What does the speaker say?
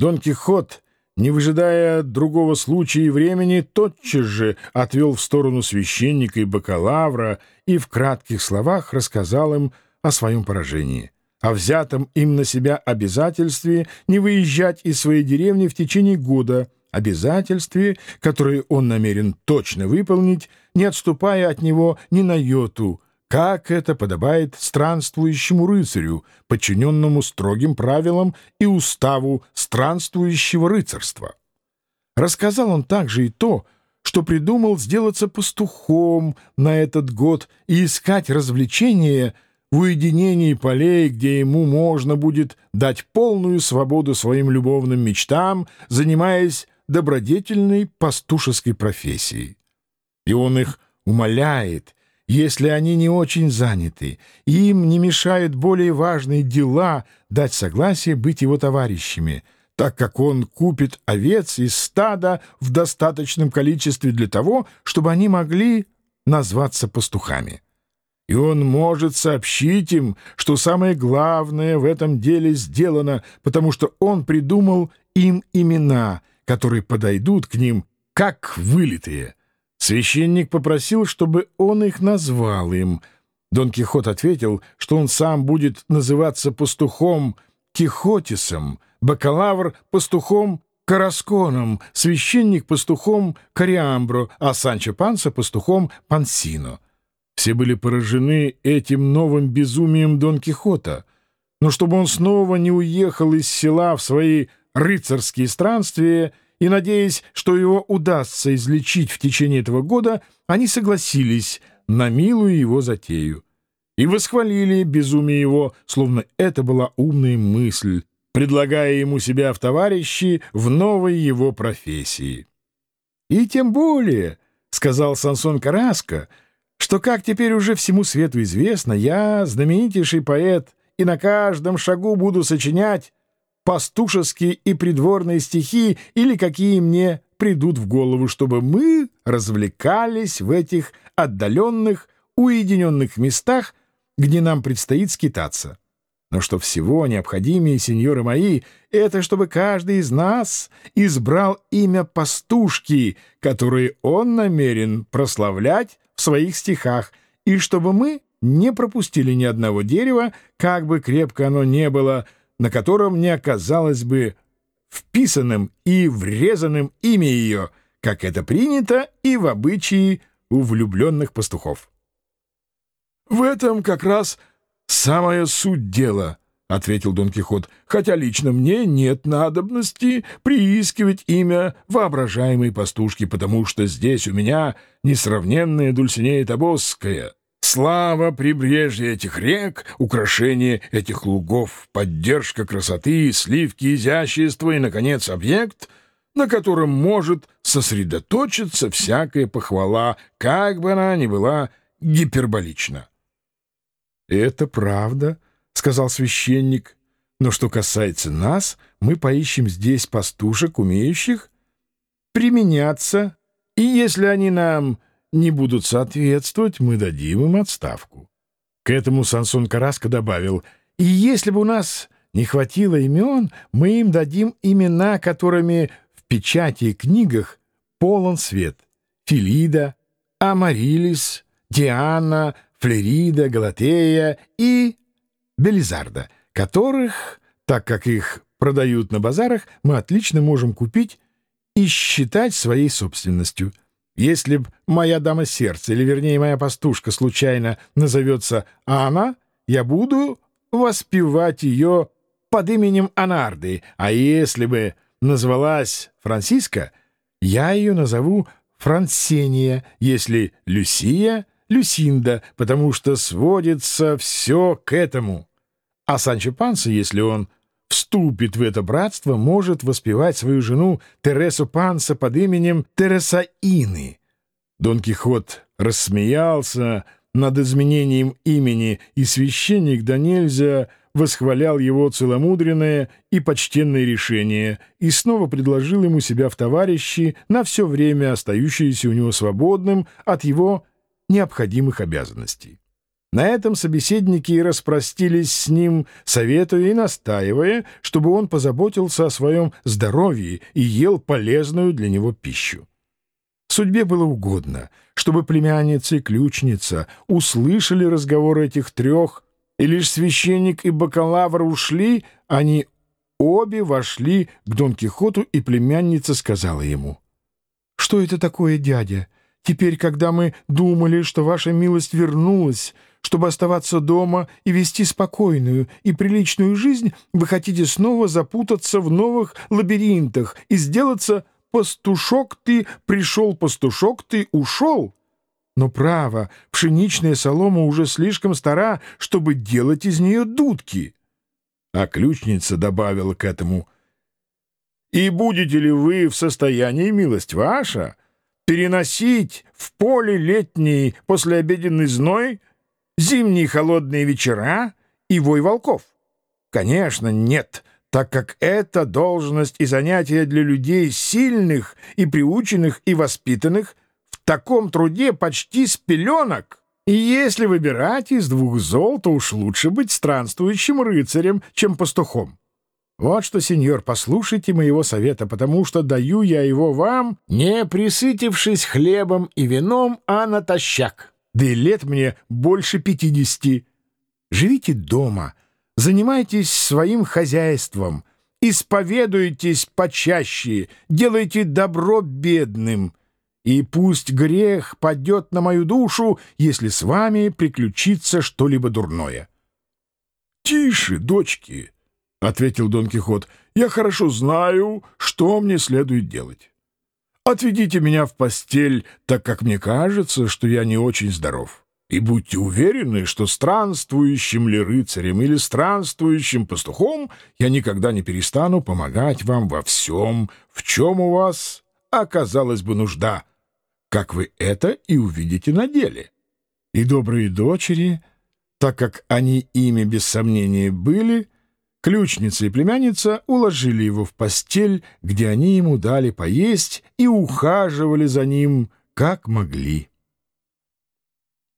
Дон Кихот, не выжидая другого случая и времени, тотчас же отвел в сторону священника и бакалавра и в кратких словах рассказал им о своем поражении, о взятом им на себя обязательстве не выезжать из своей деревни в течение года, обязательстве, которое он намерен точно выполнить, не отступая от него ни на йоту, как это подобает странствующему рыцарю, подчиненному строгим правилам и уставу странствующего рыцарства. Рассказал он также и то, что придумал сделаться пастухом на этот год и искать развлечения в уединении полей, где ему можно будет дать полную свободу своим любовным мечтам, занимаясь добродетельной пастушеской профессией. И он их умоляет — если они не очень заняты, и им не мешают более важные дела, дать согласие быть его товарищами, так как он купит овец из стада в достаточном количестве для того, чтобы они могли назваться пастухами. И он может сообщить им, что самое главное в этом деле сделано, потому что он придумал им имена, которые подойдут к ним как вылитые — Священник попросил, чтобы он их назвал им. Дон Кихот ответил, что он сам будет называться пастухом Кихотисом, бакалавр — пастухом Карасконом, священник — пастухом Кориамбро, а Санчо Панса — пастухом Пансино. Все были поражены этим новым безумием Дон Кихота. Но чтобы он снова не уехал из села в свои рыцарские странствия — и, надеясь, что его удастся излечить в течение этого года, они согласились на милую его затею и восхвалили безумие его, словно это была умная мысль, предлагая ему себя в товарищи в новой его профессии. «И тем более», — сказал Сансон Караско, — «что, как теперь уже всему свету известно, я знаменитейший поэт и на каждом шагу буду сочинять пастушеские и придворные стихи или какие мне придут в голову, чтобы мы развлекались в этих отдаленных, уединенных местах, где нам предстоит скитаться. Но что всего необходимее, сеньоры мои, это чтобы каждый из нас избрал имя пастушки, которое он намерен прославлять в своих стихах, и чтобы мы не пропустили ни одного дерева, как бы крепко оно не было, — на котором не оказалось бы вписанным и врезанным имя ее, как это принято и в обычаи у влюбленных пастухов. «В этом как раз самая суть дела», — ответил Дон Кихот, «хотя лично мне нет надобности приискивать имя воображаемой пастушки, потому что здесь у меня несравненная Дульсинея Тобосская». Слава прибрежья этих рек, украшение этих лугов, поддержка красоты, сливки изящества и, наконец, объект, на котором может сосредоточиться всякая похвала, как бы она ни была гиперболична. «Это правда», — сказал священник, — «но что касается нас, мы поищем здесь пастушек, умеющих применяться, и если они нам не будут соответствовать, мы дадим им отставку. К этому Сансон Караско добавил, «И если бы у нас не хватило имен, мы им дадим имена, которыми в печати и книгах полон свет. Филида, Амарилис, Диана, Флерида, Галатея и Белизарда, которых, так как их продают на базарах, мы отлично можем купить и считать своей собственностью». Если б моя дама сердца, или вернее моя пастушка, случайно назовется Анна, я буду воспевать ее под именем Анарды, а если бы назвалась Франциска, я ее назову Франсения, если Люсия — Люсинда, потому что сводится все к этому. А Санчо Панса, если он вступит в это братство, может воспевать свою жену Тересу Панса под именем Тересаины. Дон Кихот рассмеялся над изменением имени, и священник да восхвалял его целомудренное и почтенное решение и снова предложил ему себя в товарищи на все время остающееся у него свободным от его необходимых обязанностей. На этом собеседники и распростились с ним, советуя и настаивая, чтобы он позаботился о своем здоровье и ел полезную для него пищу. Судьбе было угодно, чтобы племянница и ключница услышали разговор этих трех, и лишь священник и бакалавр ушли, они обе вошли к Дон Кихоту, и племянница сказала ему, «Что это такое, дядя? Теперь, когда мы думали, что ваша милость вернулась, чтобы оставаться дома и вести спокойную и приличную жизнь, вы хотите снова запутаться в новых лабиринтах и сделаться «пастушок ты, пришел пастушок ты, ушел». Но право, пшеничная солома уже слишком стара, чтобы делать из нее дудки. А ключница добавила к этому «И будете ли вы в состоянии, милость ваша, переносить в поле летний послеобеденный зной, зимние холодные вечера и вой волков? Конечно, нет, так как это должность и занятие для людей сильных и приученных и воспитанных в таком труде почти с пеленок. И если выбирать из двух зол, то уж лучше быть странствующим рыцарем, чем пастухом. Вот что, сеньор, послушайте моего совета, потому что даю я его вам, не присытившись хлебом и вином, а натощак. Да и лет мне больше пятидесяти. Живите дома, занимайтесь своим хозяйством, исповедуйтесь почаще, делайте добро бедным. И пусть грех падет на мою душу, если с вами приключится что-либо дурное. — Тише, дочки! — ответил Дон Кихот, — я хорошо знаю, что мне следует делать. Отведите меня в постель, так как мне кажется, что я не очень здоров. И будьте уверены, что странствующим ли рыцарем или странствующим пастухом я никогда не перестану помогать вам во всем, в чем у вас оказалась бы нужда, как вы это и увидите на деле. И добрые дочери, так как они ими без сомнения были, — Ключница и племянница уложили его в постель, где они ему дали поесть и ухаживали за ним, как могли.